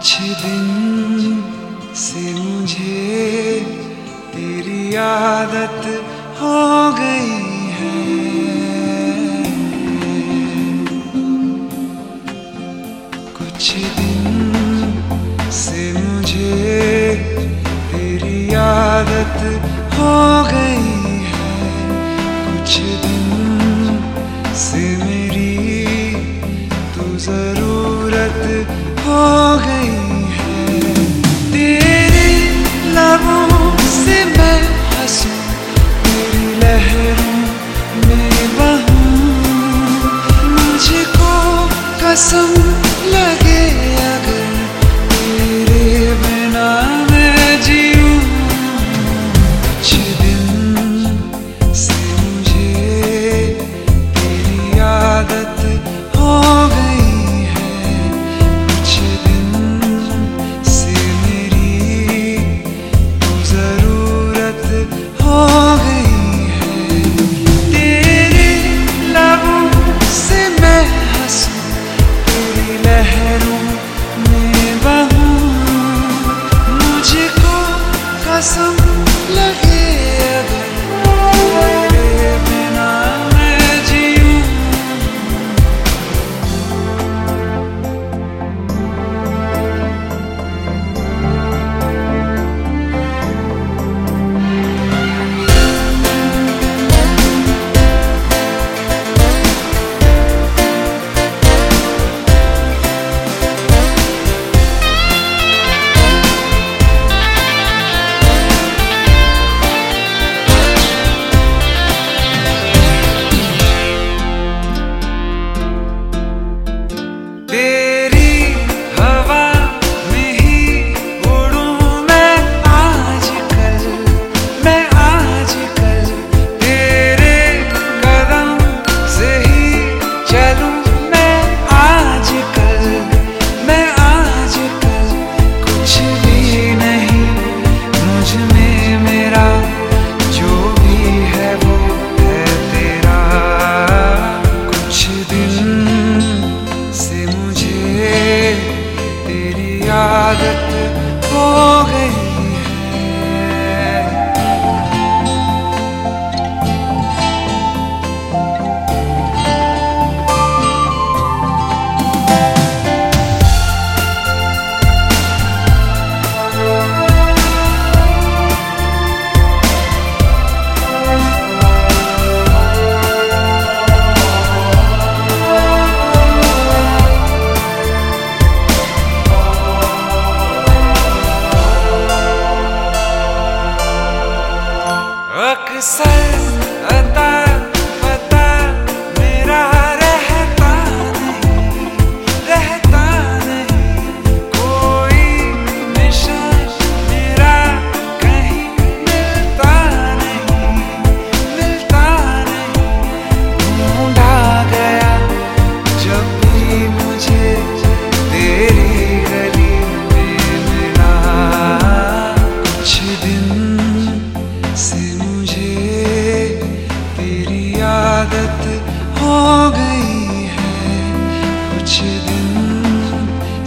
कुछ दिन से मुझे तेरी आदत हो गई है। कुछ दिन से मुझे तेरी आदत हो गई है। कुछ दिन से मेरी तू हो गई है। तेरे लवों से बस लहरों में बहू। मुझको कसम लहरों say गई है कुछ दिन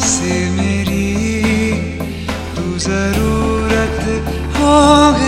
से मेरी ज़रूरत हो गई